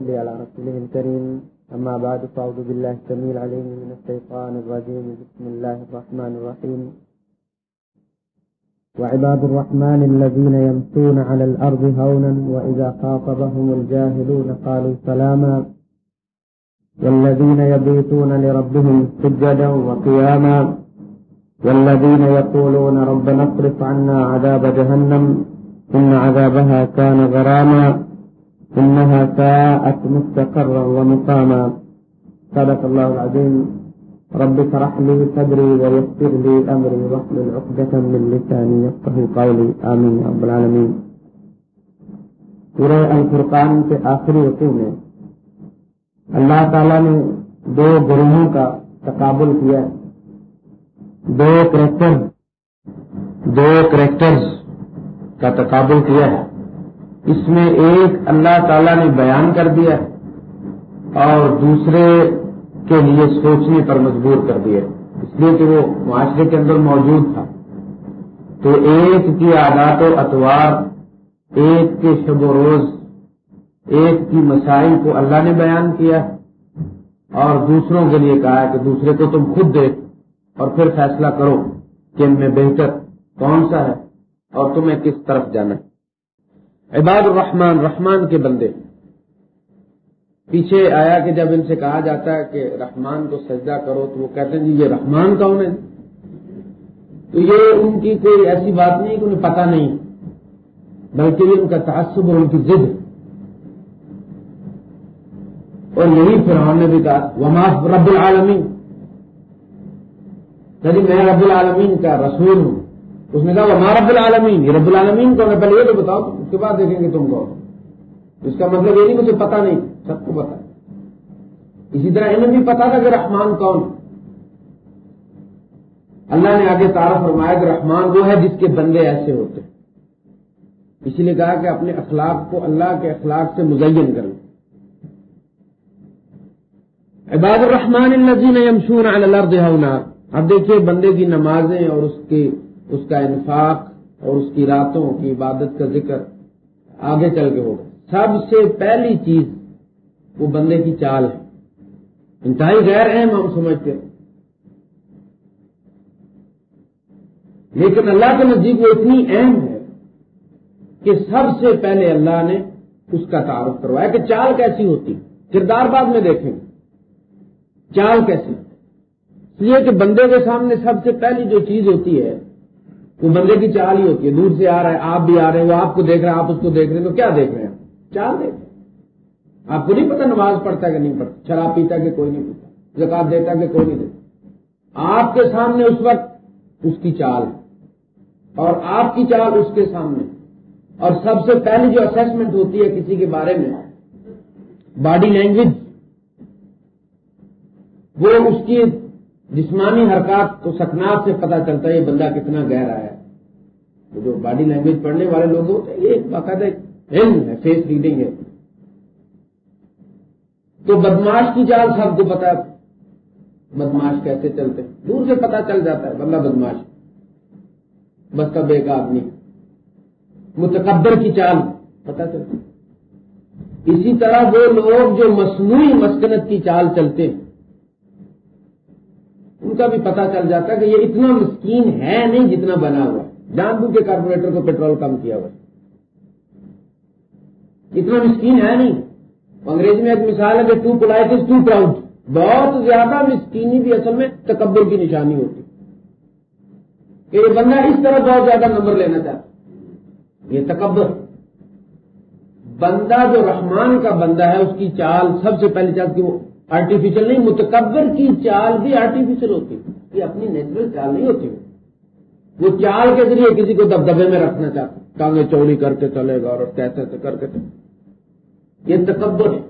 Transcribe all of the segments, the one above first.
صلي على رسوله الكريم. أما بعد، فأعوذ بالله السميع العليم من الشيطان الرجيم. بسم الله الرحمن الرحيم. وعباد الرحمن الذين يمشون على الأرض هونا، وإذا خاطبهم الجاهلون قالوا سلاما. والذين يبيتون لربهم سجدا وقياما. والذين يقولون ربنا اصرف عنا عذاب جهنم، إن عذابها كان غراما. إنها ساءت مستقرا ومقاما. صدق الله العظيم. رب اشرح لي صدري ويسر لي أمري واحلل عقدة من لساني يفقه قولي. آمين رب العالمين. سورہ الفرقان کے آخری رقو میں اللہ تعالی نے دو گروہوں کا تقابل کیا دو کریکٹر، دو کریکٹرز کا تقابل کیا ہے. اس میں ایک اللہ تعالی نے بیان کر دیا اور دوسرے کے لیے سوچنے پر مجبور کر دیا۔ اس لیے کہ وہ معاشرے کے اندر موجود تھا۔ تو ایک کی عادات و اتوار ایک کے شب و روز، ایک کی مسائل کو اللہ نے بیان کیا اور دوسروں کے لیے کہا کہ دوسرے کو تم خود دیکھ اور پھر فیصلہ کرو کہ ان میں بہتر کون سا ہے اور تمہیں کس طرف جانا ہے۔ عباد الرحمان رحمان کے بندے۔ پیچھے آیا کہ جب ان سے کہا جاتا ہے کہ رحمان کو سجدہ کرو تو وہ کہتے ہیں جی یہ رحمان کون ہے؟ تو یہ ان کی کوئی ایسی بات نہیں کہ انہیں پتہ نہیں، بلکہ یہ ان کا تعصب اور ان کی ضد۔ اور یہی فرحان نے بھی کہا، وما رب العالمین۔ یعنی میں رب العالمین کا رسول ہوں۔ اس نے کہا وہ رب العالمین یہ رب العالمین کون ہے پہلے یہ تو بتاؤ، اس کے بعد دیکھیں گے تم کو۔ اس کا مطلب یہ نہیں مجھے پتا نہیں، سب کو پتا اسی طرح انہیں بھی پتا تھا کہ رحمان کون اللہ نے آگے تعارف فرمایا کہ رحمان وہ ہے جس کے بندے ایسے ہوتے اسی لیے کہا کہ اپنے اخلاق کو اللہ کے اخلاق سے مزین کر لیں عباد الرحمان النزین یمشون علی الارض ہونا اب دیکھیے بندے کی نمازیں اور اس کی اس کا انفاق اور اس کی راتوں کی عبادت کا ذکر آگے چل کے ہوگا۔ سب سے پہلی چیز وہ بندے کی چال ہے۔ انتہائی غیر اہم ہم سمجھتے ہیں۔ لیکن اللہ کے نزدیک وہ اتنی اہم ہے کہ سب سے پہلے اللہ نے اس کا تعارف کروایا کہ چال کیسی ہوتی۔ کردار بعد میں دیکھیں۔ چال کیسی۔ اس لیے کہ بندے کے سامنے سب سے پہلی جو چیز ہوتی ہے وہ بندے کی چال ہی ہوتی ہے دور سے آ رہا ہے، آپ بھی آ رہے ہیں، وہ آپ کو دیکھ رہے ہیں آپ اس کو دیکھ رہے ہیں، تو کیا دیکھ رہے ہیں؟ چال دیکھ رہے ہیں۔ آپ کو نہیں پتا نماز پڑھتا ہے کہ نہیں پڑھتا، شراب پیتا کہ کوئی نہیں پیتا زکات دیتا کہ کوئی نہیں دیتا۔ آپ کے سامنے اس وقت اس کی چال ہے، اور آپ کی چال اس کے سامنے۔ اور سب سے پہلی جو اسسمنٹ ہوتی ہے کسی کے بارے میں باڈی لینگویج وہ اس کی جسمانی حرکات تو سکنات سے پتا چلتا ہے، یہ بندہ کتنا گہرا ہے۔ جو باڈی لینگویج پڑھنے والے لوگ ہوتے ہیں، یہ باقاعدہ علم ہے فیس ریڈنگ ہے۔ تو بدماش کی چال سب کو پتا بدماش کیسے چلتے دور سے پتا چل جاتا ہے بندہ بدماش بس کب ایک آدمی، متکبر کی چال پتا چلتا اسی طرح وہ لوگ جو مصنوعی مسکنت کی چال چلتے ہیں، ان کا بھی پتا چل جاتا ہے کہ یہ اتنا مسکین ہے نہیں جتنا بنا ہوا۔ جان بوجھ کے کارپوریٹر کو پیٹرول کم کیا ہوا۔ اتنا مسکین ہے نہیں۔ انگریزی میں ایک مثال ہے کہ too polite is too proud. بہت زیادہ مسکینی بھی اصل میں تکبر کی نشانی ہوتی۔ کہ یہ بندہ اس طرح بہت زیادہ نمبر لینا چاہتا۔ یہ تکبر۔ بندہ جو رحمان کا بندہ ہے، اس کی چال سب سے پہلی چال کی وہ آرٹیفیشل نہیں، متکبر کی چال بھی آرٹیفیشل ہوتی۔ یہ اپنی نیچرل چال نہیں ہوتی۔ وہ چال کے ذریعے کسی کو دبدبے میں رکھنا چاہتا ٹانگیں چوڑی کر کے چلے گا اور کیسے کر کے یہ تکبر ہے۔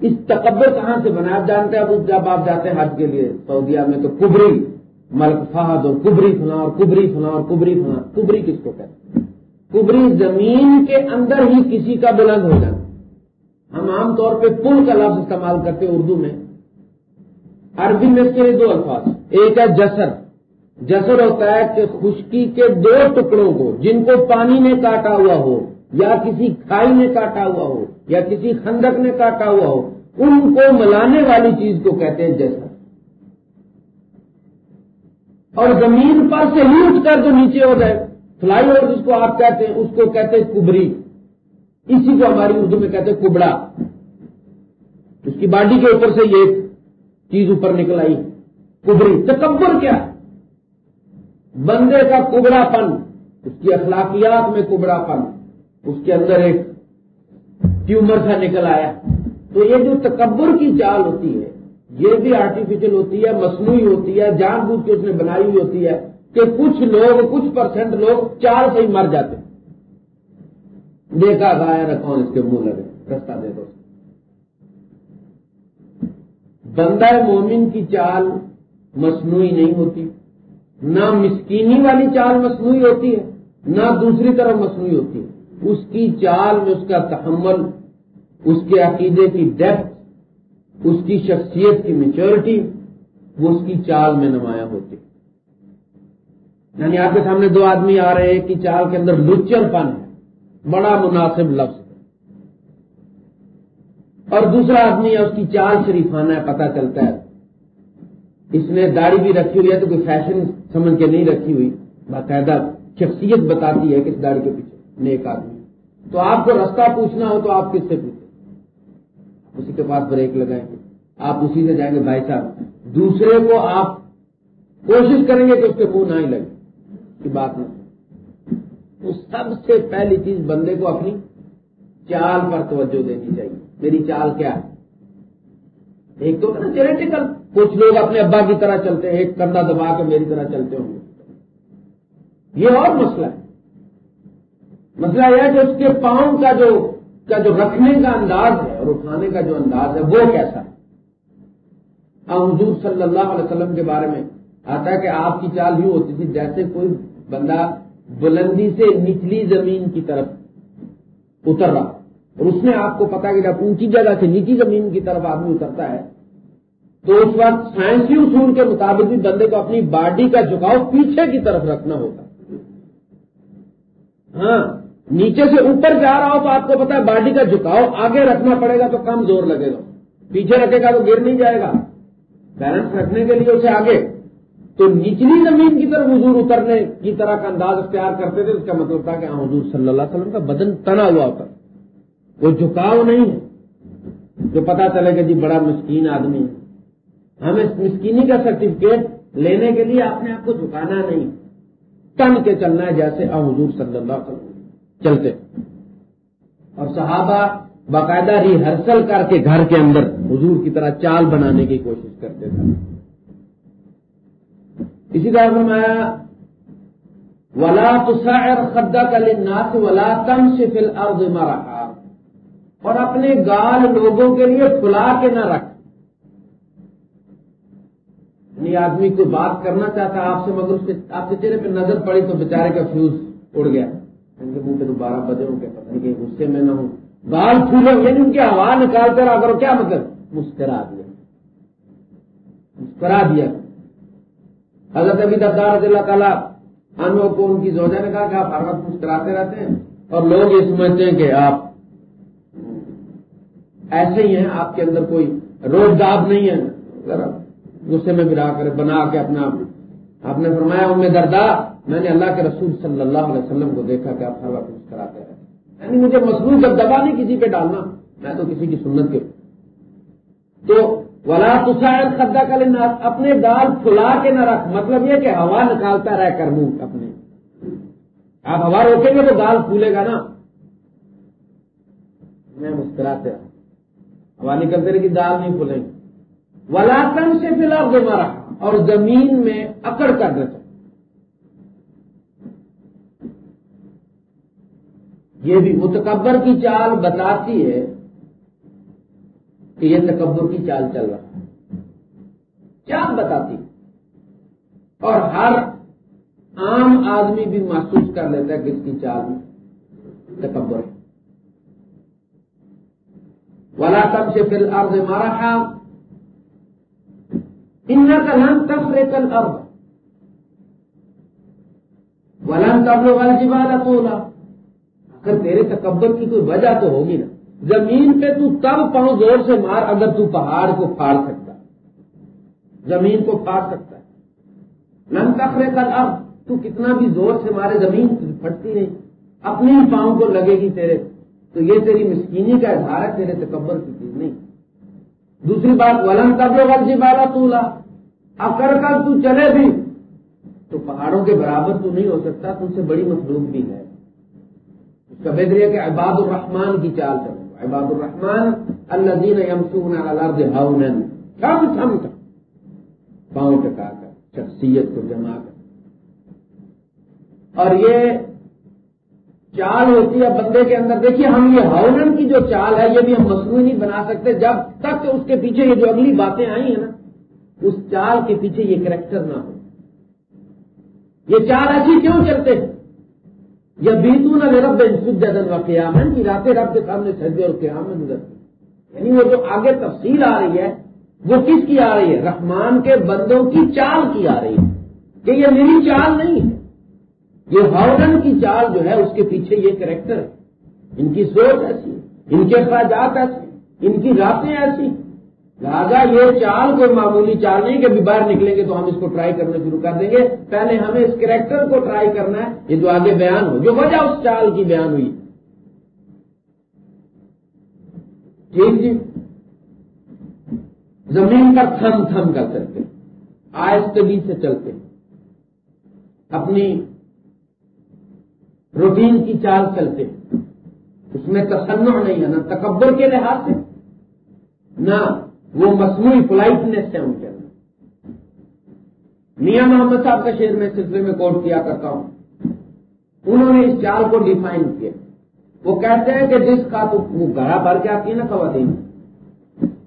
اس تکبر کہاں سے بنا؟ آپ جانتے ہیں، اب جب آپ جاتے ہیں حج کے لیے، سعودیہ میں تو کبری، ملک فہد اور کبری فنا اور کبری فنا اور کبری فنا کبری کس کو کہتے ہیں؟ کبری زمین کے اندر ہی کسی کا بلند ہو جاتا ہم عام طور پہ پل کا لفظ استعمال کرتے ہیں اردو میں۔ عربی میں اس کے لیے دو الفاظ۔ ایک ہے جسر جسر ہوتا ہے کہ خشکی کے دو ٹکڑوں کو، جن کو پانی نے کاٹا ہوا ہو، یا کسی کھائی نے کاٹا ہوا ہو، یا کسی خندق نے کاٹا ہوا ہو، ان کو ملانے والی چیز کو کہتے ہیں جیسا اور زمین پر سے ہی اٹھ کر جو نیچے ہو جائے، فلائی اوور جس کو آپ کہتے ہیں، اس کو کہتے ہیں کبری۔ اسی کو ہماری اردو میں کہتے ہیں کبڑا۔ اس کی باڈی کے اوپر سے یہ چیز اوپر نکل آئی، کبری۔ تکبر کیا؟ بندے کا کبڑا پن، اس کی اخلاقیات میں کبڑا پن۔ اس کے اندر ایک ٹیومر سا نکل آیا۔ تو یہ جو تکبر کی چال ہوتی ہے، یہ بھی آرٹیفیشل ہوتی ہے، مصنوعی ہوتی ہے، جان بوجھ کے اس نے بنائی ہوئی ہوتی ہے کہ کچھ لوگ، کچھ پرسنٹ لوگ چار سے ہی مر جاتے دیکھا گایا نہ کون اس کے منہ لگے، رستہ دے دو۔ بندہ مومن کی چال مصنوعی نہیں ہوتی۔ نہ مسکینی والی چال مصنوعی ہوتی ہے، نہ دوسری طرف مصنوعی ہوتی ہے۔ اس کی چال میں اس کا تحمل، اس کے عقیدے کی ڈیپتھ اس کی شخصیت کی میچورٹی وہ اس کی چال میں نمایاں ہوتی یعنی آپ کے سامنے دو آدمی آ رہے ہیں کہ چال کے اندر لچر پن ہے، بڑا مناسب لفظ ہے۔ اور دوسرا آدمی ہے، اس کی چال شریفانہ ہے، پتہ چلتا ہے۔ اس نے داڑھی بھی رکھی ہوئی ہے تو کوئی فیشن سمجھ کے نہیں رکھی ہوئی۔ باقاعدہ شخصیت بتاتی ہے کس داڑھی کے پیچھے نیک آدمی تو آپ کو رستہ پوچھنا ہو تو آپ کس سے پوچھیں؟ اسی کے پاس بریک لگائیں گے۔ آپ اسی سے جائیں گے، بھائی صاحب، دوسرے کو آپ کوشش کریں گے کہ اس کے منہ نہ ہی لگے۔ کی بات نہیں۔ تو سب سے پہلی چیز بندے کو اپنی چال پر توجہ دینی چاہیے۔ میری چال کیا ہے؟ ایک تو نا جینیٹیکل کچھ لوگ اپنے ابا کی طرح چلتے ہیں، ایک کندھا دبا کے میری طرح چلتے ہوں گے۔ یہ اور مسئلہ ہے۔ مسئلہ یہ ہے کہ اس کے پاؤں کا جو کا جو رکھنے کا انداز ہے، اور اٹھانے کا جو انداز ہے، وہ کیسا ہے؟ حضور صلی اللہ علیہ وسلم کے بارے میں آتا ہے کہ آپ کی چال یوں ہوتی تھی جیسے کوئی بندہ بلندی سے نچلی زمین کی طرف اتر رہا۔ اور اس میں آپ کو پتا کہ جب اونچی جگہ سے نیچی زمین کی طرف آدمی اترتا ہے تو اس وقت سائنسی اصول کے مطابق بھی بندے کو اپنی باڈی کا جھکاؤ پیچھے کی طرف رکھنا ہوگا ہاں نیچے سے اوپر جا رہا ہو تو آپ کو پتا ہے باڈی کا جھکاؤ آگے رکھنا پڑے گا تو کم زور لگے گا۔ پیچھے رکھے گا تو گر نہیں جائے گا۔ بیلنس رکھنے کے لیے اسے آگے۔ تو نچلی زمین کی طرف حضور اترنے کی طرح کا انداز اختیار کرتے تھے، اس کا مطلب تھا کہ ہاں حضور صلی اللہ علیہ وسلم کا بدن تنا ہوا ہوتا۔ وہ جھکاؤ نہیں ہے۔ جو پتا چلے گا جی بڑا مسکین آدمی ہے۔ ہمیں مسکینی کا سرٹیفکیٹ لینے کے لیے اپنے آپ کو جھکانا نہیں۔ تن کے چلنا ہے جیسے حضور صلی اللہ علیہ وسلم۔ چلتے۔ اور صحابہ باقاعدہ ریہرسل کر کے گھر کے اندر حضور کی طرح چال بنانے کی کوشش کرتے تھے۔ اسی طرح میں ولا تسعر خدا کا لناس ولا تم سے فل رکھا اور اپنے گال لوگوں کے لیے کھلا کے نہ رکھ۔ یعنی آدمی کوئی بات کرنا چاہتا آپ سے، مگر اس کے آپ کے چہرے پہ نظر پڑی تو بیچارے کا فیوز اڑ گیا۔ ان کے منہ پہ تو بارہ بجے ہوں گے، پتہ نہیں کہ غصے میں نہ ہوں۔ بال پھولے یعنی ان کی ہوا نکال کر اگر کیا مطلب؟ مسکرا دیا۔ مسکرا دیا۔ حضرت ابھی دردار رضی اللہ تعالیٰ انو کو ان کی زوجہ نے کہا کہ آپ ہر وقت مسکراتے رہتے ہیں اور لوگ یہ سمجھتے ہیں کہ آپ ایسے ہی ہیں، آپ کے اندر کوئی روز داب نہیں ہے۔ ذرا غصے میں گرا کر بنا کے اپنا آپ نے فرمایا ان میں میں نے اللہ کے رسول صلی اللہ علیہ وسلم کو دیکھا کہ آپ ہر وقت مسکراتے رہے یعنی مجھے مصروف جب دبا نہیں کسی پہ ڈالنا، میں تو کسی کی سنت کے تو ولا تسائل خدا کا لینا اپنے دال کھلا کے نہ رکھ۔ مطلب یہ کہ ہوا نکالتا رہ کر منہ اپنے۔ آپ ہوا روکیں گے تو دال پھولے گا نا۔ میں مسکراتے رہا۔ ہوا نکلتے رہے کہ دال نہیں پھولیں گے۔ ولاکن سے فی الحال مارا اور زمین میں اکڑ کر دیتا یہ بھی متکبر کی چال بتاتی ہے کہ یہ تکبر کی چال چل رہا ہے۔ چال بتاتی اور ہر عام آدمی بھی محسوس کر لیتا ہے کہ اس کی چال تکبر ہے۔ ولا تب سے پھر ارد مارا ان کا لن تفرے کل اب ولن تب لوگ جیوالا اگر تیرے تکبر کی کوئی وجہ تو ہوگی نا. زمین پہ تو تب پاؤں زور سے مار اگر تو پہاڑ کو پھاڑ سکتا. زمین کو پھاڑ سکتا ہے. نن تخرے کر اب تو کتنا بھی زور سے مارے زمین پھٹتی نہیں. اپنی ہی پاؤں کو لگے گی تیرے. تو یہ تیری مسکینی کا اظہار ہے، تیرے تکبر کی چیز نہیں. دوسری بات، ولن کب غرضی بارہ تو لا اکڑ کر تو چلے بھی۔ تو پہاڑوں کے برابر تو نہیں ہو سکتا، تم سے بڑی مخلوق بھی ہے۔ اس کا بدریہ کہ عباد الرحمان کی چال کرو۔ عباد الرحمان اللہ دین یمسون تھم تھم تھم۔ پاؤں ٹکا کر، شخصیت کو جما کر۔ اور یہ چال ہوتی ہے بندے کے اندر۔ دیکھیے، ہم یہ ہاؤنن کی جو چال ہے، یہ بھی ہم مصنوعی نہیں بنا سکتے۔ جب تک اس کے پیچھے یہ جو اگلی باتیں آئی ہیں نا اس چال کے پیچھے یہ کریکٹر نہ ہو۔ یہ چال ایسی کیوں چلتے ہیں؟ یہ بیتو نہ رب جدن و قیام ہے کہ راتیں رب کے سامنے سجے اور قیام میں گزرتے یعنی وہ جو آگے تفصیل آ رہی ہے، وہ کس کی آ رہی ہے؟ رحمان کے بندوں کی چال کی آ رہی ہے کہ یہ میری چال نہیں ہے۔ یہ ہاؤڈن کی چال جو ہے، اس کے پیچھے یہ کریکٹر ہے۔ ان کی سوچ ایسی ان کے اخراجات ایسے ان کی راتیں ایسی لہٰذا یہ چال کوئی معمولی چال نہیں کہ ابھی باہر نکلیں گے تو ہم اس کو ٹرائی کرنا شروع کر دیں گے۔ پہلے ہمیں اس کریکٹر کو ٹرائی کرنا ہے، یہ جو آگے بیان ہو، جو وجہ اس چال کی بیان ہوئی۔ ٹھیک جی؟ زمین پر تھم تھم کر سکتے آہستگی سے چلتے اپنی روٹین کی چال چلتے اس میں تصنع نہیں ہے، نہ تکبر کے لحاظ سے، نہ وہ مصنوعی پلائٹنیس ہے ان کے اندر۔ میاں محمد صاحب کا شعر میں سلسلے میں کوٹ کیا کرتا ہوں۔ انہوں نے اس چال کو ڈیفائن کیا۔ وہ کہتے ہیں کہ جس کا تو وہ گھڑا بھر کے آتی ہے نا خواتین۔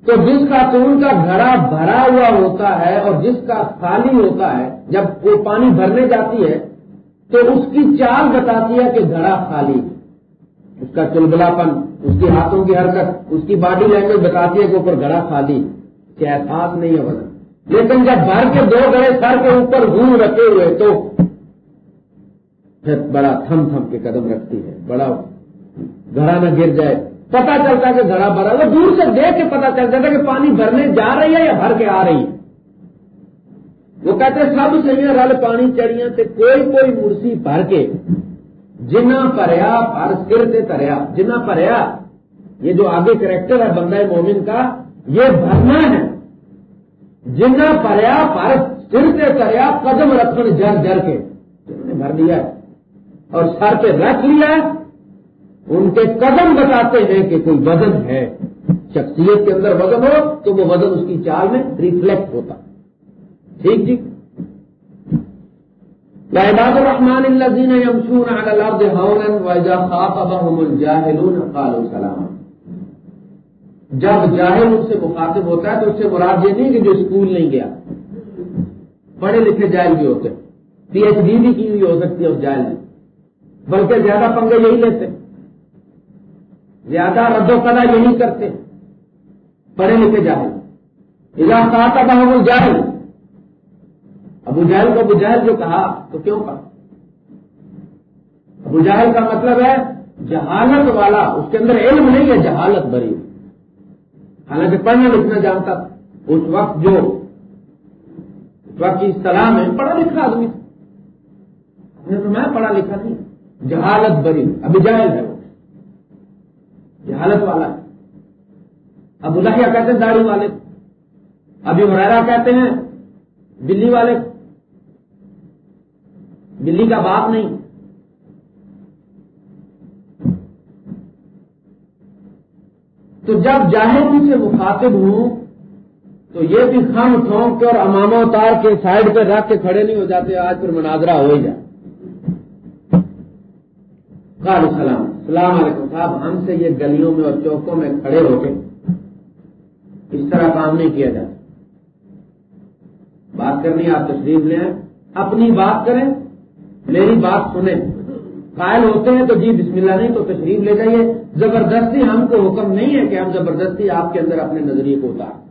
تو جس خاتون کا گھڑا بھرا ہوا ہوتا ہے اور جس کا خالی ہوتا ہے، جب وہ پانی بھرنے جاتی ہے، تو اس کی چال بتاتی ہے کہ گھڑا خالی اس کا چلبلا پن اس کے ہاتھوں کی حرکت، اس کی باڈی لینگویج بتاتی ہے کہ اوپر گھڑا خالی کیا احساس نہیں ہے وزن لیکن جب بھر کے دو گڑے سر کے اوپر گھوم رکھے ہوئے تو پھر بڑا تھم تھم کے قدم رکھتی ہے۔ بڑا گھڑا نہ گر جائے۔ پتا چلتا ہے کہ گھڑا بھرا، وہ دور سے دیکھ کے پتا چل جاتا ہے کہ پانی بھرنے جا رہی ہے یا بھر کے آ رہی ہے۔ وہ کہتے سب سہیاں رل پانی چڑیاں تے کوئی کوئی مرسی بھر کے جنا پریا پر سر سے تریا جنا پریا، یہ جو آگے کریکٹر ہے بندہ مومن کا، یہ بھرنا ہے۔ جنا پریا پر سر سے تریا قدم رکھن جر جر کے جنہوں نے بھر لیا ہے۔ اور سر پہ رکھ لیا ہے، ان کے قدم بتاتے ہیں کہ کوئی وزن ہے۔ شخصیت کے اندر وزن ہو تو وہ وزن اس کی چال میں ریفلیکٹ ہوتا۔ ٹھیک جی؟ عباد الرحمان الذين يمشون على الارض هونا واذا خاطبهم الجاهلون قالوا سلاما جب جاہل اس سے مخاطب ہوتا ہے تو اس سے مراد یہ نہیں کہ جو اسکول نہیں گیا، پڑھے لکھے جائل بھی ہوتے پی ایچ ڈی بھی کی ہوئی ہو سکتی ہے اس جائل میں، بلکہ زیادہ پنگے یہی لیتے زیادہ رد و قدا یہی کرتے پڑھے لکھے جاہل۔ اذا خاطبهم الجاہل ابو جہل کو ابو جہل جو کہا، تو کیوں کہا؟ ابو جہل کا مطلب ہے، جہالت والا، اس کے اندر علم نہیں ہے، جہالت بری۔ حالانکہ پڑھنا لکھنا جانتا۔ اس وقت جو، اس وقت کی اصطلاح میں پڑھا لکھا آدمی تو میں پڑھا لکھا نہیں۔ جہالت بری، ابو جہل ہے وہ۔ جہالت والا ہے۔ ابو لہیا کہتے ہیں، داڑھی والے۔ ابھی مرا کہتے ہیں دلی والے۔ بلی کا باپ نہیں۔ تو جب جاہدی سے مخاطب ہوں، تو یہ بھی خم ٹھونک کے اور اماما اتار کے سائڈ پہ رکھ کے کھڑے نہیں ہو جاتے، آج پھر مناظرہ ہو ہی جائے۔ السلام السلام علیکم۔ صاحب، ہم سے یہ گلیوں میں اور چوکوں میں کھڑے ہو کے اس طرح کام نہیں کیا جاتا۔ بات کرنی آپ تشریف لیں۔ اپنی بات کریں۔ میری بات سنیں۔ قائل ہوتے ہیں تو جی بسم اللہ نہیں تو تشریف لے جائیے۔ زبردستی ہم کو حکم نہیں ہے کہ ہم زبردستی آپ کے اندر اپنے نظریے کو اتار۔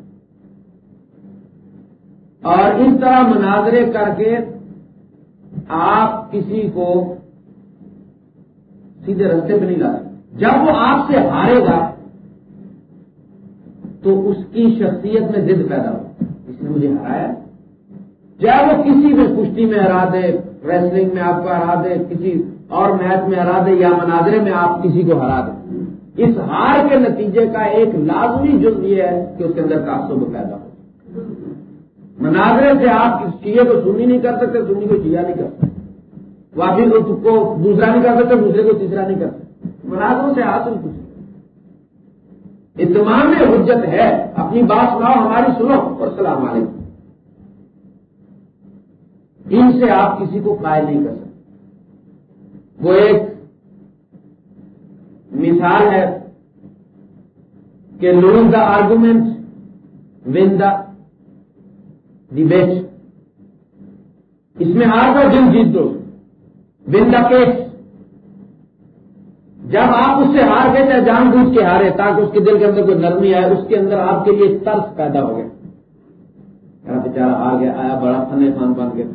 اور اس طرح مناظرے کر کے آپ کسی کو سیدھے رستے پہ نہیں لا جب وہ آپ سے ہارے گا، تو اس کی شخصیت میں ضد پیدا ہو اس نے مجھے ہرایا۔ چاہے وہ کسی بھی کشتی میں ہرا دے ریسلنگ میں آپ کو ہرا دے کسی اور میچ میں ہرا دے یا مناظرے میں آپ کسی کو ہرا دیں۔ اس ہار کے نتیجے کا ایک لازمی جز یہ ہے کہ اس کے اندر تعصب پیدا ہو۔ مناظرے سے آپ چیزیں کو سنی نہیں کر سکتے، سنی کو چیا نہیں کر سکتے۔ واپس کو دوسرا نہیں کر سکتے، دوسرے کو تیسرا نہیں کر سکتے۔ مناظروں سے حاصل کچھ اتمام میں حجت ہے۔ اپنی بات سناؤ، ہماری سنو اور سلام علیکم۔ ان سے آپ کسی کو قائل نہیں کر سکتے۔ وہ ایک مثال ہے کہ لوگ the argument won the debate اس میں ہار کا دن جیت دو۔ ون دا کیس جب آپ اس سے ہار گئے چاہے جان بوجھ کے ہارے تاکہ اس کے دل کے اندر کوئی نرمی آئے، اس کے اندر آپ کے لیے ترس پیدا ہو گیا۔ بیچارا ہار گیا، آیا، بڑا فن خان بن گیا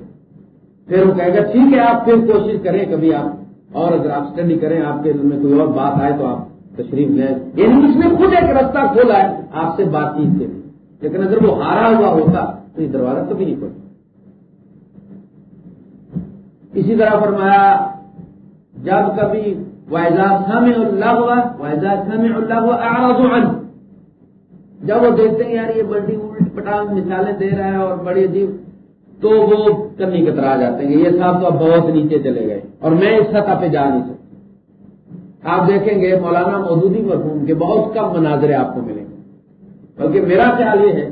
پھر وہ کہے گا، ٹھیک ہے، آپ پھر کوشش کریں کبھی آپ اور اگر آپ اسٹڈی کریں، آپ کے میں کوئی اور بات آئے تو آپ تشریف لیں۔ یعنی اس نے خود ایک رستہ کھولا ہے آپ سے بات چیت کے لیے۔ لیکن اگر وہ ہارا ہوا ہوتا تو یہ دروازہ کبھی نہیں کھولتا اسی طرح فرمایا، جب کبھی سمع اللہ ہوا وائزا سمع اللہ ہوا آرا جب وہ دیکھتے ہیں، یار یہ بڑی الٹ پٹانگ مثالیں دے رہا ہے اور بڑی عجیب تو وہ کرنی کترا جاتے ہیں۔ یہ صاحب تو اب بہت نیچے چلے گئے اور میں اس سطح پہ جا نہیں سکتا۔ آپ دیکھیں گے مولانا مودودی مرحوم کے بہت کم مناظرے آپ کو ملیں گے۔ بلکہ میرا خیال یہ ہے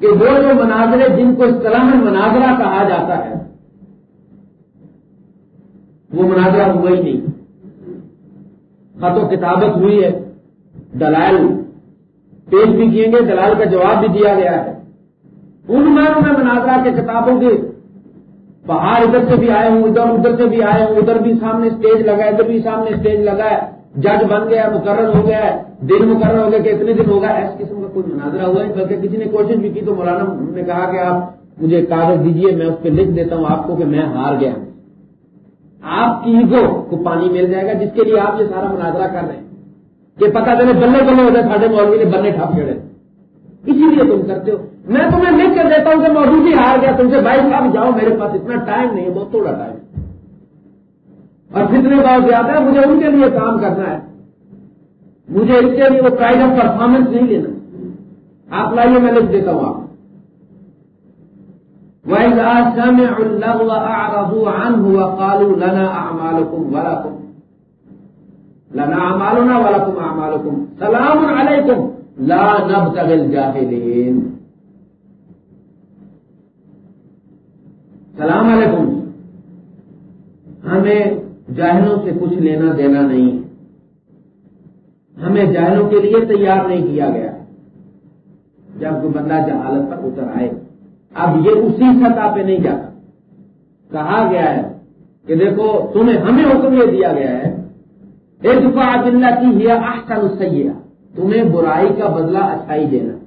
کہ وہ جو مناظرے جن کو اصطلاح مناظرہ کہا جاتا ہے، وہ مناظرہ ہوا ہی نہیں۔ خط و کتابت ہوئی ہے، دلائل۔ پیش بھی کیے گے دلائل کا جواب بھی دیا گیا ہے۔ ان میں مناظرہ کے کتابوں کے پہاڑ ادھر سے بھی آئے ہوں، ادھر ادھر سے بھی آئے ہوں، ادھر بھی سامنے اسٹیج لگا ادھر بھی سامنے اسٹیج لگا ہے۔ جج بن گیا، مقرر ہو گیا ہے۔ دن مقرر ہو گیا کہ اتنے دن ہوگا ایس قسم کا کوئی مناظرہ ہوا ہے بلکہ کسی نے کوشش بھی کی تو مولانا نے کہا کہ آپ مجھے کاغذ دیجیے، میں اس پہ لکھ دیتا ہوں آپ کو کہ میں ہار گیا ہوں۔ آپ کی ایگو کو پانی مل جائے گا، جس کے لیے آپ یہ سارا مناظرہ کر رہے ہیں۔ کہ پتا چلے بلے بلے ہو جائے ساڑھے مولوی نے بلے ٹھاپ چڑھے اسی لیے تم کرتے ہو۔ میں تمہیں لکھ کر دیتا ہوں کہ موجود ہی ہار گیا، تم سے بھائی صاحب جاؤ، میرے پاس اتنا ٹائم نہیں ہے، بہت تھوڑا ٹائم اور کتنے بہت زیادہ ہے، مجھے ان کے لیے کام کرنا ہے۔ مجھے اس کے لیے وہ پرائز آف پرفارمنس نہیں لینا۔ آپ لائیے، میں لکھ دیتا ہوں آپ۔ وَإِذَا سَمِعُوا اللَّغْوَ أَعْرَضُوا عَنْهُ وَقَالُوا لَنَا أَعْمَالُكُمْ وَلَكُمْ۔ لَنَا أَعْمَالُنَا وَلَكُمْ أَعْمَالُكُمْ۔ سَلَامٌ عَلَيْكُمْ۔ لَا نَبْتَغِ الْجَاهِلِينَ۔ سلام علیکم۔ ہمیں جاہلوں سے کچھ لینا دینا نہیں۔ ہمیں جاہلوں کے لیے تیار نہیں کیا گیا۔ جب کوئی بندہ جہالت پر اتر آئے۔ اب یہ اسی سطح پہ نہیں جاتا۔ کہا گیا ہے کہ دیکھو، تمہیں ہمیں حکم یہ دیا گیا ہے ایک دفعہ اللہ کی ہی آخر سیاح تمہیں برائی کا بدلہ اچھائی دینا۔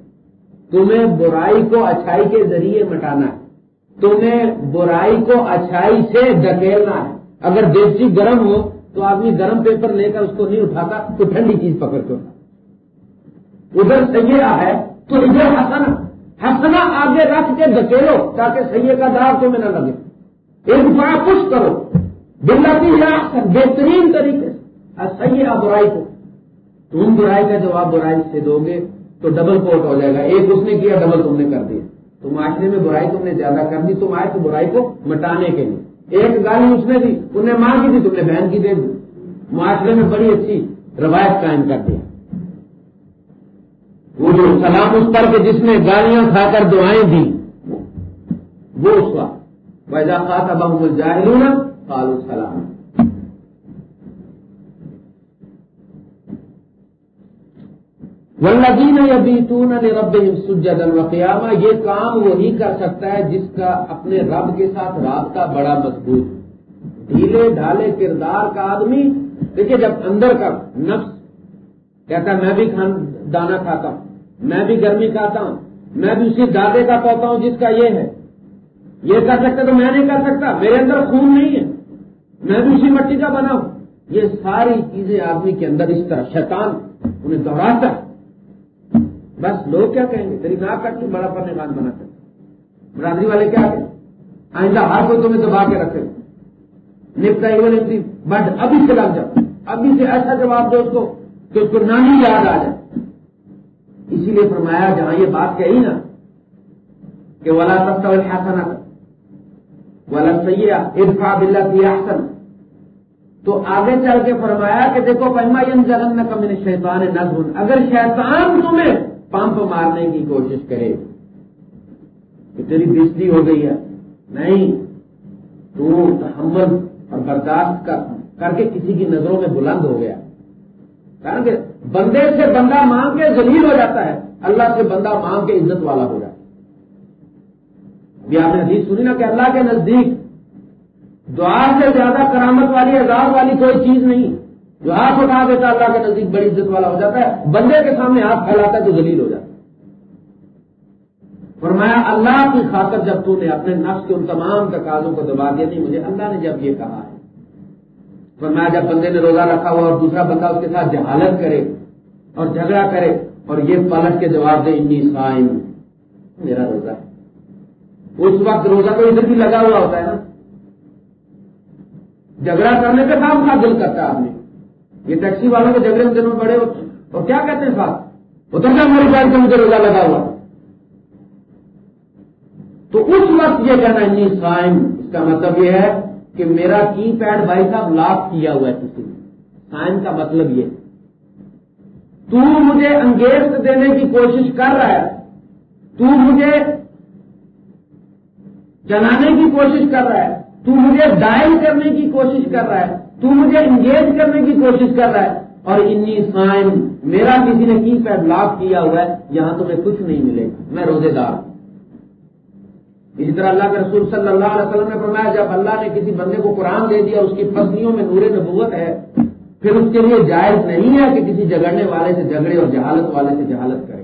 تمہیں برائی کو اچھائی کے ذریعے مٹانا۔ ہے تمہیں برائی کو اچھائی سے ڈکیلنا ہے۔ اگر دیسی گرم ہو تو آدمی گرم پیپر لے کر اس کو نہیں اٹھاتا تو ٹھنڈی چیز پکڑ کے ادھر سیاح ہے تو ادھر ہسنا ہسنا آگے رکھ کے دکیلو تاکہ سیے کا دار تمہیں نہ لگے۔ ایک بڑا کچھ کرو۔ بلاتی بہترین طریقے سے۔ سیاح برائی کو۔ تم برائی کا جواب برائی سے دو گے تو ڈبل کوٹ ہو جائے گا۔ ایک اس نے کیا، ڈبل تم نے کر دیا۔ تو معاشرے میں برائی تم نے زیادہ کر دی تم آئے تو برائی کو مٹانے کے لیے۔ ایک گالی اس نے دی تم نے ماں کی تھی تم نے بہن کی دے دی۔ معاشرے میں بڑی اچھی روایت قائم کر دیا وہ جو سلام اس پر کے جس نے گالیاں کھا کر دعائیں دی وہ اس کا ویزا خاص اب ہم جاہر ہوں نا سلام ولدین یا بیتون رب سجد الوقیامہ یہ کام وہی کر سکتا ہے جس کا اپنے رب کے ساتھ رابطہ بڑا مضبوط ڈھیلے ڈھالے کردار کا آدمی، دیکھیے جب اندر کا نفس کہتا ہے، میں بھی کھان دانا کھاتا ہوں، میں بھی گرمی کھاتا ہوں، میں بھی اسی دادے کا پوتا ہوں جس کا یہ ہے۔ یہ کر سکتا تو میں نہیں کر سکتا، میرے اندر خون نہیں ہے۔ میں بھی اسی مٹی کا بنا ہوں۔ یہ ساری چیزیں آدمی کے اندر اس طرح شیطان انہیں دوہراتا ہے۔ بس لوگ کیا کہیں گے؟ تیری ناک کٹ کے بڑا پڑنے کان بنا کر۔ برادری والے کیا کہیں؟ آئندہ ہر کوئی تمہیں دبا کے رکھے۔ نپٹا نپٹی بٹ ابھی سے لگ جاؤ۔ ابھی سے ایسا جواب دو اس کو کہ اس کو نانی یاد آ جائے۔ اسی لیے فرمایا، جہاں یہ بات کہی نا کہ ولا سب حسن ولا سیاح ارفا بلّہ کی آسن تو آگے چل کے فرمایا کہ دیکھو پہما جگن نہ کمی شیطان نظم اگر شیطان تمہیں پمپ مارنے کی کوشش کرے۔ کہ تیری بجلی ہو گئی ہے۔ نہیں، تو تحمل اور برداشت کر کے کسی کی نظروں میں بلند ہو گیا۔ کہا کہ بندے سے بندہ مانگ کے ذلیل ہو جاتا ہے۔ اللہ سے بندہ مانگ کے عزت والا ہو جاتا ہے۔ ابھی آپ نے حدیث سنی نا کہ اللہ کے نزدیک دعا سے زیادہ کرامت والی، عذاب والی کوئی چیز نہیں۔ جو ہاتھ اٹھا دیتا اللہ کے نزدیک بڑی عزت والا ہو جاتا ہے، بندے کے سامنے ہاتھ پھیلاتا ہے تو ذلیل ہو جاتا ہے۔ فرمایا، اللہ کی خاطر جب تو نے اپنے نفس کے ان تمام تقاضوں کو دبا دیا نہیں، مجھے اللہ نے جب یہ کہا ہے۔ فرمایا، جب بندے نے روزہ رکھا ہوا اور دوسرا بندہ اس کے ساتھ جہالت کرے اور جھگڑا کرے، اور یہ پلٹ کے جواب دے، انی سائن میرا روزہ ہے۔ اس وقت روزہ تو ادھر بھی لگا ہوا ہوتا ہے نا۔ جھگڑا کرنے کا کام تھا دل کرتا ہے آدمی۔ یہ ٹیکسی والوں کے جھگڑے میں دنوں بڑے اور کیا کہتے ہیں صاحب اتر جا میری بائک کا مجھے روزہ لگا ہوا؟ تو اس وقت یہ کہنا انی سائن اس کا مطلب یہ ہے کہ میرا کی پیڈ بھائی صاحب لاک کیا ہوا ہے کسی نے۔ سائن کا مطلب یہ تو مجھے انگیز دینے کی کوشش کر رہا ہے۔ تو مجھے چلانے کی کوشش کر رہا ہے۔ تو مجھے ڈائل کرنے کی کوشش کر رہا ہے، تو مجھے انگیج کرنے کی کوشش کر رہا ہے۔ اور انی سائن میرا کسی نے کی پیڈ لاک کیا ہوا ہے؟ یہاں تمہیں کچھ نہیں ملے، میں روزے دار ہوں۔ اسی طرح اللہ کے رسول صلی اللہ علیہ وسلم نے فرمایا، جب اللہ نے کسی بندے کو قرآن دے دیا، اس کی فصلیوں میں نور نبوت ہے، پھر اس کے لیے جائز نہیں ہے کہ کسی جگڑنے والے سے جھگڑے اور جہالت والے سے جہالت کرے۔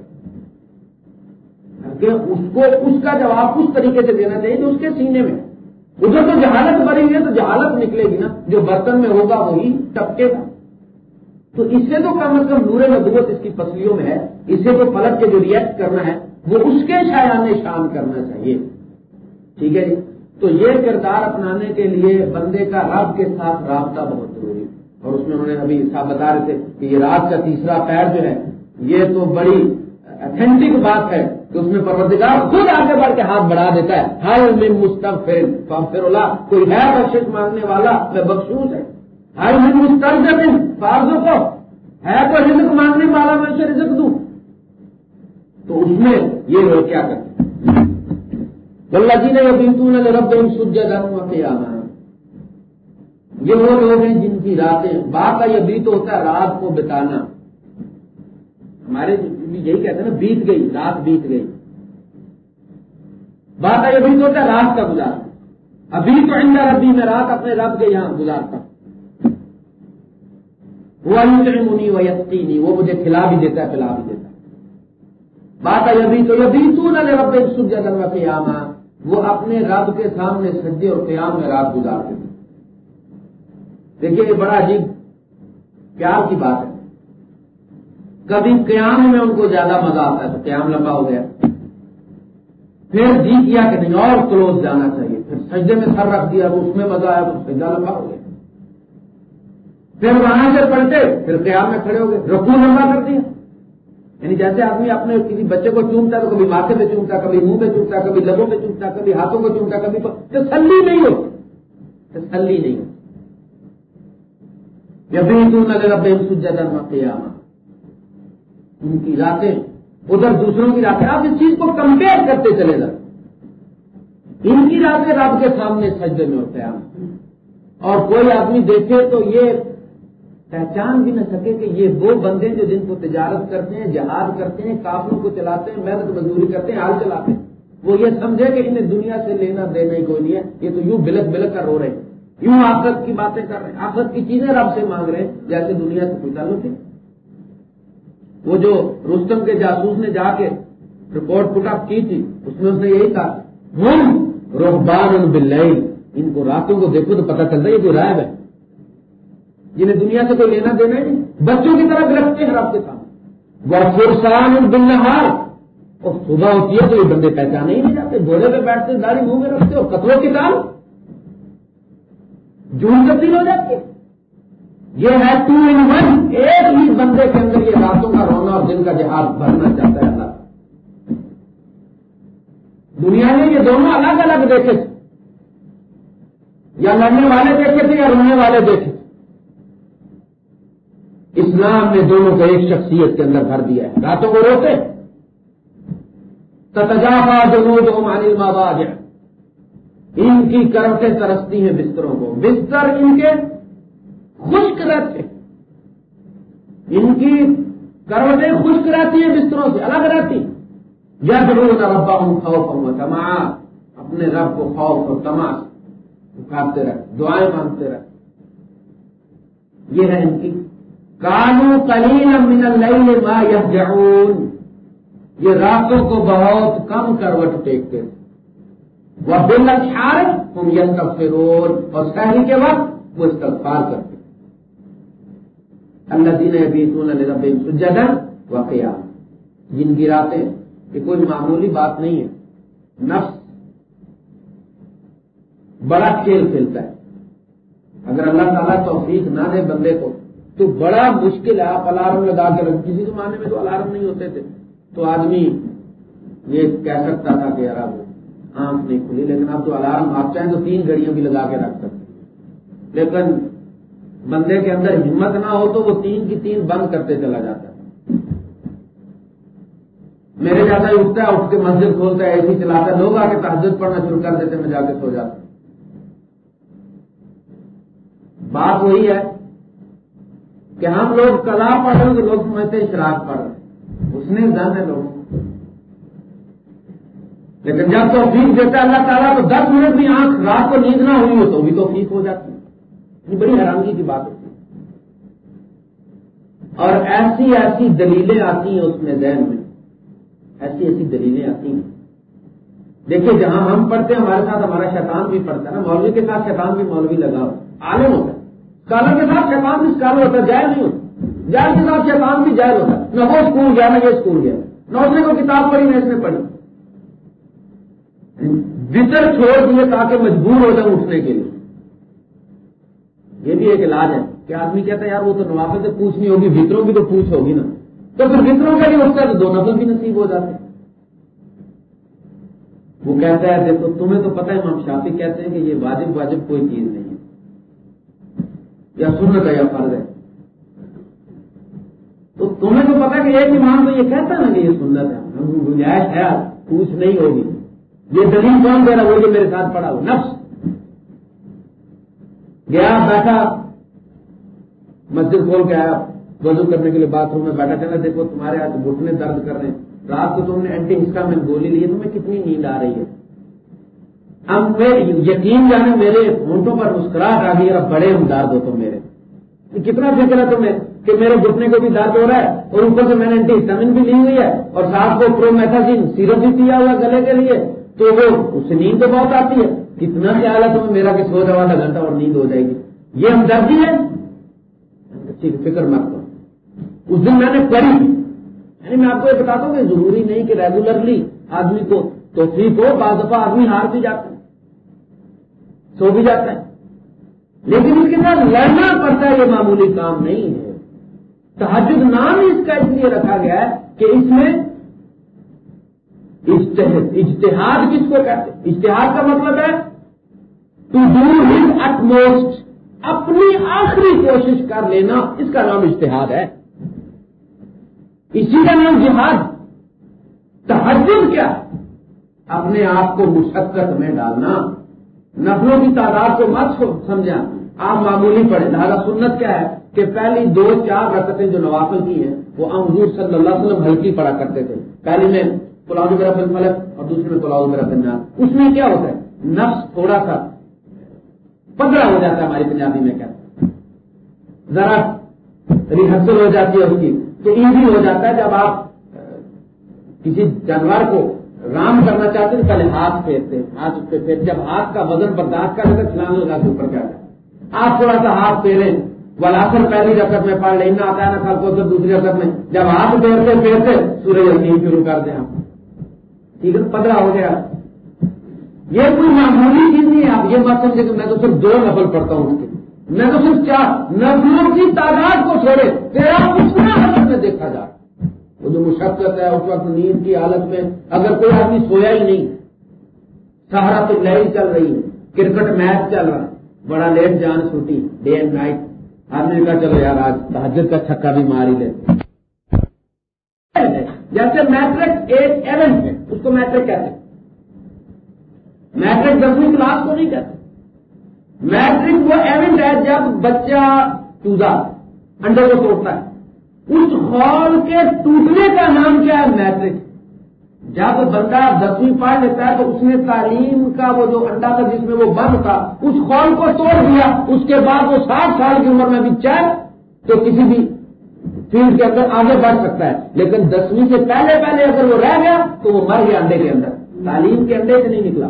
اس کو، اس کا جواب اس طریقے سے دینا چاہیے جو اس کے سینے میں ادھر تو جہالت بڑی ہے تو جہالت نکلے گی نا، جو برتن میں ہوگا وہی ٹپکے گا۔ تو اس سے تو کم از کم نور نبوت اس کی فصلیوں میں ہے اس سے تو پلٹ کے جو ریئیکٹ کرنا ہے، وہ اس کے شایان شان کرنا چاہیے۔ ٹھیک ہے جی؟ تو یہ کردار اپنانے کے لیے بندے کا رب کے ساتھ رابطہ بہت ضروری اور اس میں انہوں نے ابھی صاحب بتا رہے تھے کہ یہ رات کا تیسرا پیر جو ہے، یہ تو بڑی اتھینٹک بات ہے۔ کہ اس میں پروردگار خود آگے بڑھ کے ہاتھ بڑھا دیتا ہے۔ ہر میں مستقفر فاغفر اللہ، کوئی ہے بخش مانگنے والا؟ میں بخشوس ہے ہر میں مستقبل فارضوں کو ہے کوئی رزق مانگنے والا، میں اسے رزق دوں۔ تو اس میں یہ لوگ کیا کرتے اللہ جی نے بیتون رب سجد قیاما۔ یہ وہ لوگ ہیں جن کی راتیں بات کا یہ بیت ہوتا ہے، رات کو بتانا۔ ہمارے یہی کہتے ہیں نا، بیت گئی، رات بیت گئی۔ بات کا یہ بیت ہوتا ہے رات کا گزارنا ابھی تو اندر ربی میں رات اپنے رب کے یہاں گزارتا وہ منی و یقینی وہ مجھے کھلا بھی دیتا ہے، پلا بھی دیتا ہے۔ بات ہے ابھی تو یہ بیتون رب سورج سجد قیاما۔ وہ اپنے رب کے سامنے سجے اور قیام میں رات گزارتے تھے۔ دیکھیے، یہ بڑا عجیب پیار کی بات ہے۔ کبھی قیام میں ان کو زیادہ مزہ آتا ہے، تو قیام لمبا ہو گیا۔ پھر جی کیا کہ نہیں، اور کلوز جانا چاہیے۔ پھر سجدے میں سر رکھ دیا، اس میں مزہ آیا، تو سجدہ لمبا ہو گیا۔ پھر وہاں سے پلٹے، پھر قیام میں کھڑے ہو گئے رکو لمبا کر دیا۔ یعنی جیسے آدمی اپنے کسی بچے کو چومتا ہے، تو کبھی ماتھے پہ چومتا کبھی منہ پہ چومتا کبھی لبوں پہ چومتا کبھی ہاتھوں کو چومتا کبھی تسلی نہیں ہو۔ تسلی نہیں ہو۔ جب بھی ان کی راتیں ادھر دوسروں کی راتیں، آپ اس چیز کو کمپیئر کرتے چلے گا ان کی راتیں رب کے سامنے سجدے میں ہوتے ہیں اور کوئی آدمی دیکھے تو یہ پہچان بھی نہ سکے کہ یہ وہ بندے جو جن کو تجارت کرتے ہیں، جہاد کرتے ہیں، کافروں کو چلاتے ہیں، محنت مزدوری کرتے ہیں، حال چلاتے ہیں۔ وہ یہ سمجھے کہ انہیں دنیا سے لینا دینا ہی کوئی نہیں ہے۔ یہ تو یوں بلک بلک کر رو رہے ہیں۔ یوں آفت کی باتیں کر رہے ہیں۔ آفت کی چیزیں رب سے مانگ رہے ہیں، جیسے دنیا سے کوئی تعلق ہے وہ جو رستم کے جاسوس نے جا کے رپورٹ پٹ اپ کی تھی، اس میں اس نے یہی کہا، ہم روحبان بل ان کو راتوں کو دیکھو تو پتہ چلتا ہے یہ جو رائب ہے۔ جنہیں دنیا سے کوئی لینا دینا نہیں، بچوں کی طرح گرفتے ہیں رب کے سامنے وہ فرسان بن اور صبح ہوتی ہے تو یہ بندے پہچانے ہی نہیں جاتے، گھوڑے پہ بیٹھتے داڑھی منہ میں رکھتے اور قطروں کی دال۔ جون تبدیل ہو جاتی ہے۔ یہ ہے ٹو ان ون، ایک ہی بندے کے اندر یہ راتوں کا رونا اور دن کا جہاز بھرنا چاہتا ہے اللہ۔ دنیا میں یہ دونوں الگ الگ دیکھے۔ تھے یا لڑنے والے دیکھے تھے یا رونے والے دیکھے۔ تھے اسلام نے دونوں کو ایک شخصیت کے اندر بھر دیا ہے۔ راتوں کو روتے۔ تجافا جنوب کو ماباد ان کی کرتے ترستی ہیں بستروں کو۔ بستر ان کے خشک رہتے ان کی کروٹیں خشک رہتی ہیں بستروں سے، الگ رہتی یا ضرور ربا ہوں خوف ہوں تما اپنے رب کو خوف اور تماش پکارتے رہے، دعائیں مانگتے رہے۔ یہ ہے ان کی۔ کانو کلیل من اللیل ما یحجعون یہ راتوں کو بہت کم کروٹ ٹیکتے وہ بل اچھار تم یس اور شہری کے وقت وہ استغفار کرتے اللہ دین ابھی رب سجدن جن کی راتیں یہ کوئی معمولی بات نہیں ہے. نفس بڑا کھیل کھیلتا ہے. اگر اللہ تعالیٰ توفیق نہ دے بندے کو، تو بڑا مشکل ہے، آپ الارم لگا کے رکھ، کسی زمانے میں تو الارم نہیں ہوتے تھے. تو آدمی یہ کہہ سکتا تھا کہ یار اب آنکھ نہیں کھلی، لیکن اب تو الارم، آپ چاہیں تو تین گھڑیاں بھی لگا کے رکھ سکتے لیکن بندے کے اندر ہمت نہ ہو تو وہ تین کی تین بند کرتے چلا جاتا ہے۔ میرے جاتا ہی اٹھتا ہے، اٹھ کے مسجد کھولتا ہے ایسی چلاتا ہے، لوگ آ کے تحجد پڑھنا شروع کر دیتے میں جا کے سو جاتا بات وہی ہے کہ ہم لوگ کلا پڑھ رہے ہیں تو لوگ سمجھتے ہیں شراب پڑھ رہے ہیں۔ اس نے دن ہے لوگوں لیکن جب تو فیس دیتا ہے اللہ تعالیٰ تو دس منٹ بھی آنکھ، رات کو نیند نہ ہوئی ہو تو بھی تو فیس ہو جاتی ہے۔ یہ بڑی حیرانگی کی بات ہوتی ہے۔ اور ایسی ایسی دلیلیں آتی ہیں اس میں ذہن میں۔ ایسی ایسی دلیلیں آتی ہیں۔ دیکھیے جہاں ہم پڑھتے ہیں، ہمارے ساتھ ہمارا شیطان بھی پڑھتا ہے نا۔ مولوی کے ساتھ شیطان بھی مولوی لگا ہو عالم ہوتا ہے۔ کالر کے ساتھ شیطان بھی کالر ہوتا ہے جائز نہیں ہوتا۔ جائز کے ساتھ شیطان بھی جائز ہوتا ہے۔ نہ وہ اسکول گیا، نہ یہ اسکول گیا۔ نہ اس نے کوئی کتاب پڑھی، نہ اس نے پڑھی۔ بستر چھوڑ دیے تاکہ مجبور ہو جائے اٹھنے کے لیے۔ یہ بھی ایک علاج ہے کہ آدمی کہتا ہے یار وہ تو نوافے سے پوچھنی ہوگی بھیتروں کی تو پوچھ ہوگی نا۔ تو پھر بھیتروں کے لیے اٹھتا ہے تو دو نفل بھی نصیب ہو جاتے وہ کہتا ہے، دیکھو، تمہیں تو پتہ ہے ہم شافی کہتے ہیں کہ یہ واجب واجب کوئی چیز نہیں ہے۔ یا سنت ہے یا فرض ہے۔ تو تمہیں تو پتا کہ ایک ایمان تو یہ کہتا نا کہ یہ سنت ہے۔ گنجائش ہے، پوچھ نہیں ہوگی۔ یہ دلیل کون دے رہا وہ یہ میرے ساتھ پڑا ہو نفس۔ گیا، بیٹھا۔ مسجد کھول کے آیا۔ وضو کرنے کے لیے باتھ روم میں بیٹھا کہنا دیکھو، تمہارے ہاتھ گھٹنے درد کر رہے ہیں۔ رات کو تم نے اینٹی ہسکا میں گولی لی ہے، تمہیں کتنی نیند آ رہی ہے؟ اب میں یقین جانے میرے ہونٹوں پر مسکراہٹ آ گئی اب بڑے امداد ہو تو میرے۔ کتنا فکر ہے تمہیں کہ میرے گھٹنے کو بھی درد ہو رہا ہے اور اوپر سے میں نے اینٹی ہسٹامن بھی لی ہوئی ہے اور ساتھ کو پرو میتھازین سیرپ بھی پیا ہوا گلے کے لیے، تو وہ، اس سے نیند تو بہت آتی ہے۔ کتنا خیال ہے تمہیں میرا کہ سو آدھا گھنٹہ اور نیند ہو جائے گی۔ یہ ہمدردی ہے۔ ٹھیک فکر مت کرو۔ اس دن میں نے پڑھی۔ یعنی میں آپ کو یہ بتاتا ہوں کہ ضروری نہیں کہ ریگولرلی آدمی کو تو ٹھیک ہو، بعض دفعہ آدمی ہار بھی جاتا ہے، سو بھی جاتا ہے۔ لیکن اس کے ساتھ لڑنا پڑتا ہے، یہ معمولی کام نہیں ہے۔ تحجد نام اس کا اس لیے رکھا گیا ہے کہ اس میں اجتہاد کس کو کہتے اجتہاد کا مطلب ہے to do his it most اپنی آخری کوشش کر لینا، اس کا نام اجتہاد ہے۔ اسی کا نام جہاد۔ تحجد کیا؟ اپنے آپ کو مشقت میں ڈالنا۔ نفلوں کی تعداد کو مت سمجھا آپ معمولی پڑھیں، لہٰذا سنت کیا ہے کہ پہلی دو چار رکعتیں جو نوافل کی ہیں، وہ حضور صلی اللہ علیہ وسلم ہلکی پڑا کرتے تھے۔ پہلی میں پلاؤ میرا بن ملک اور دوسری میں پلاؤ میرا بننا اس میں کیا ہوتا ہے؟ نفس تھوڑا سا پندرہ ہو جاتا ہے ہماری پنجابی میں کیا؟ ذرا ریہرسل ہو جاتی ہے اس کی، تو ایزی ہو جاتا ہے جب آپ، کسی جانور کو رام کرنا چاہتے ہیں، پہلے ہاتھ پھیرتے ہیں، ہاتھ پہ پھیر جب ہاتھ کا وزن برداشت کر لیتے چھلانگ لگا کے اوپر کیا آپ تھوڑا سا ہاتھ پھیرے ولاسر پہلی رقط میں پڑھ لینا آتا ہے نا سب کو دوسری رقط میں، جب ہاتھ پھیرتے پھیرتے سورج یقین شروع کر دیں آپ۔ ٹھیک ہے، پندرہ ہو گیا۔ یہ کوئی معمولی چیز نہیں ہے، آپ یہ بات سمجھے کہ میں تو صرف دو نفل پڑھتا ہوں اس کے۔ میں تو صرف چار نفلوں کی تعداد کو چھوڑے، تیرا اتنا حالت میں دیکھا جا۔ وہ جو مشقت ہے، اس وقت نیند کی حالت میں اگر کوئی آدمی سویا ہی نہیں، سہارا تو لہر چل رہی ہے، کرکٹ میچ چل رہا ہے، بڑا لیٹ جان چھوٹی ڈے اینڈ نائٹ آدمی نے کہا، چلو یار، آج تحجد کا چھکا بھی مار ہی لیتے۔ جیسے میٹرک ایک ایونٹ ہے، اس کو میٹرک کہتے ہیں۔ میٹرک دسویں کلاس کو نہیں کہتے۔ میٹرک وہ ایونٹ ہے جب بچہ چوزا، انڈر کو توڑتا ہے۔ اس ہال کے ٹوٹنے کا نام کیا ہے میٹرک۔ جب بندہ دسویں پڑھ لیتا ہے تو اس نے تعلیم کا وہ جو انڈا تھا جس میں وہ بند تھا، اس ہال کو توڑ دیا۔ اس کے بعد وہ ساٹھ سال کی عمر میں بھی چاہے تو کسی بھی فیلڈ کے اندر آگے بڑھ سکتا ہے۔ لیکن دسویں سے پہلے پہلے اگر وہ رہ گیا تو وہ مر گیا انڈے کے اندر۔ تعلیم کے انڈے سے نہیں نکلا۔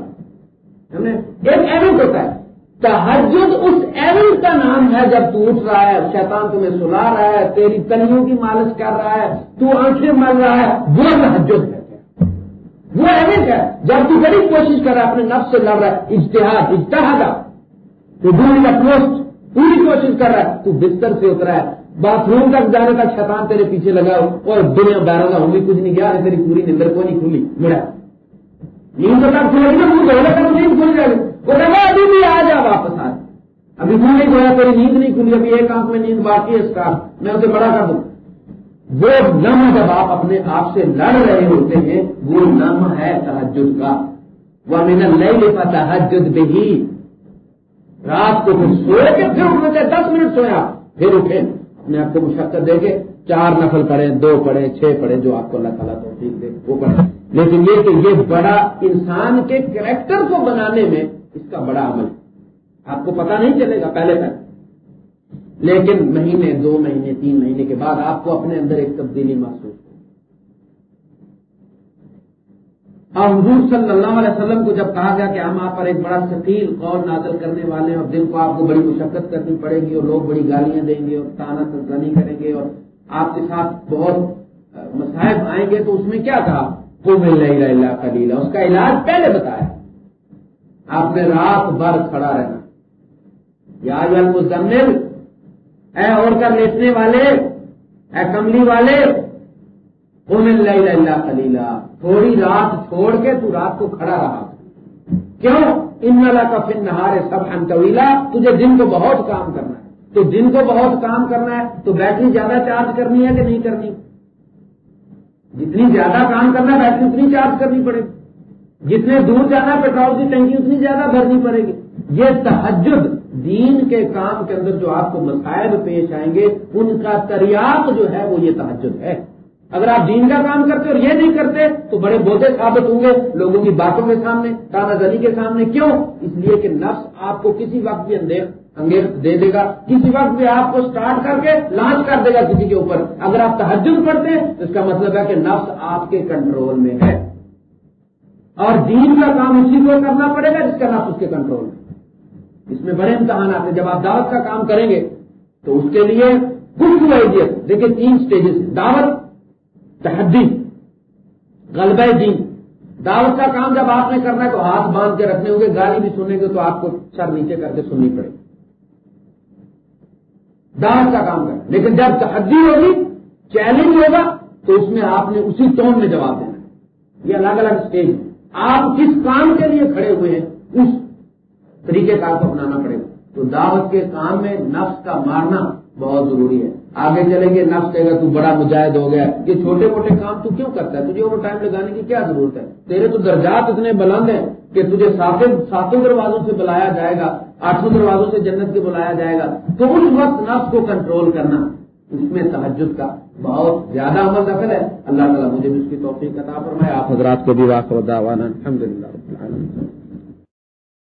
ایک ایونٹ ہوتا ہے۔ تحجد اس ایونٹ کا نام ہے جب تو اٹھ رہا ہے، شیطان تمہیں سلا رہا ہے، تیری تلیوں کی مالش کر رہا ہے، تو آنکھیں مر رہا ہے۔ وہ تحجد ہے۔ وہ ایونٹ ہے۔ جب تو بڑی کوشش کر رہا ہے، اپنے نفس سے لڑ رہا ہے۔ اشتہار اشتہار تو دونوں کا پوسٹ پوری کوشش کر رہا ہے۔ تو بستر سے اترا ہے۔ باتھ روم تک جانے تک شیطان تیرے پیچھے لگا ہو اور دنیا بارہ ہوں بھی کچھ نہیں گیا، تیری پوری نندر کو نہیں کھلی۔ میرا نیند تو تک کھلے گی تو نیند کھل جائے گی۔ وہ لگا ابھی بھی آ جا واپس آ۔ ابھی تو نہیں کھویا تیری نیند نہیں کھلی، ابھی ایک آنکھ میں نیند باقی ہے اس کا۔ میں اسے بڑا کر دوں۔ وہ نم جب آپ اپنے آپ سے لڑ رہے ہوتے ہیں، وہ نم ہے تحجد کا۔ وہ میں نے لے لیتا تحجد بھی رات کو پھر سوئے کے پھر اٹھنے سے دس منٹ سویا۔ پھر اٹھے۔ اپنے آپ کو مشقت دے کے چار نفل پڑھے دو پڑھے چھ پڑھے جو آپ کو اللہ تعالیٰ تو دے، وہ پڑھے لیکن یہ کہ یہ بڑا انسان کے کریکٹر کو بنانے میں اس کا بڑا عمل ہے۔ آپ کو پتا نہیں چلے گا پہلے تک۔ لیکن مہینے، دو مہینے، تین مہینے کے بعد آپ کو اپنے اندر ایک تبدیلی محسوس ہو اور حضور صلی اللہ علیہ وسلم کو جب کہا گیا کہ ہم آپ پر ایک بڑا ثقیل قول نازل کرنے والے ہیں اور دل کو آپ کو بڑی مشقت کرنی پڑے گی اور لوگ بڑی گالیاں دیں گے اور تانا تنظانی کریں گے اور آپ کے ساتھ بہت مسائب آئیں گے تو اس میں کیا کہا وہ مل رہی اللہ کلیلہ اس کا علاج پہلے بتایا۔ آپ نے رات بھر کھڑا رہنا۔ یا مزمل اے اور کر لیٹنے والے، اے کملی والے وہ مل رہی اللہ کلیلہ تھوڑی رات چھوڑ کے تو رات کو کھڑا رہا۔ کیوں؟ ان کا فن نہارے سب ہم طویلا تجھے دن کو بہت کام کرنا ہے۔ تو دن کو بہت کام کرنا ہے، تو بیٹری زیادہ چارج کرنی ہے کہ نہیں کرنی؟ جتنی زیادہ کام کرنا بیٹری اتنی چارج کرنی پڑے گی۔ جتنے دور جانا پیٹرول کی ٹینکی اتنی زیادہ بھرنی پڑے گی۔ یہ تحجد دین کے کام کے اندر جو آپ کو مسائل پیش آئیں گے، ان کا تریاق جو ہے وہ یہ تحجد ہے۔ اگر آپ دین کا کام کرتے اور یہ نہیں کرتے، تو بڑے بودے ثابت ہوں گے لوگوں کی باتوں کے سامنے تانا زنی کے سامنے۔ کیوں؟ اس لیے کہ نفس آپ کو کسی وقت بھی اندیش انگیز دے دے گا۔ کسی وقت بھی آپ کو سٹارٹ کر کے لانچ کر دے گا کسی کے اوپر۔ اگر آپ تحجد پڑھتے ہیں تو اس کا مطلب ہے کہ نفس آپ کے کنٹرول میں ہے۔ اور دین کا کام اسی کو کرنا پڑے گا جس کا نفس اس کے کنٹرول میں۔ اس میں بڑے امتحان آتے ہیں۔ جب آپ دعوت کا کام کریں گے تو اس کے لیے کچھ ویڈیت دیکھیں تین سٹیجز دعوت، تحدی، غلبہ دین۔ دعوت کا کام جب آپ نے کرنا ہے تو ہاتھ باندھ کے رکھنے ہوں گے۔ گالی بھی سنیں گے تو آپ کو سر نیچے کر کے سننی پڑے۔ گی دعوت کا کام کرنا لیکن جب تحدی ہوگی، چیلنج ہوگا، تو اس میں آپ نے اسی ٹون میں جواب دینا یہ الگ الگ اسٹیج آپ کس کام کے لیے کھڑے ہوئے ہیں، اس طریقے کار کو اپنانا پڑے گا۔ تو دعوت کے کام میں نفس کا مارنا بہت ضروری ہے۔ آگے چلیں گے، نفس کہے گا، تو بڑا مجاہد ہو گیا۔ یہ چھوٹے موٹے کام تو کیوں کرتا ہے؟ تجھے وہ ٹائم لگانے کی کیا ضرورت ہے؟ تیرے تو درجات اتنے بلند ہیں کہ تجھے ساتوں دروازوں سے بلایا جائے گا۔ آٹھوں دروازوں سے جنت کے بلایا جائے گا۔ تو اس وقت نفس کو کنٹرول کرنا، اس میں تحجد کا بہت زیادہ عمل دخل ہے۔ اللہ تعالیٰ مجھے بھی اس کی توفیق عطا فرمائے۔ آپ حضرات کو بھی واقع الحمد للہ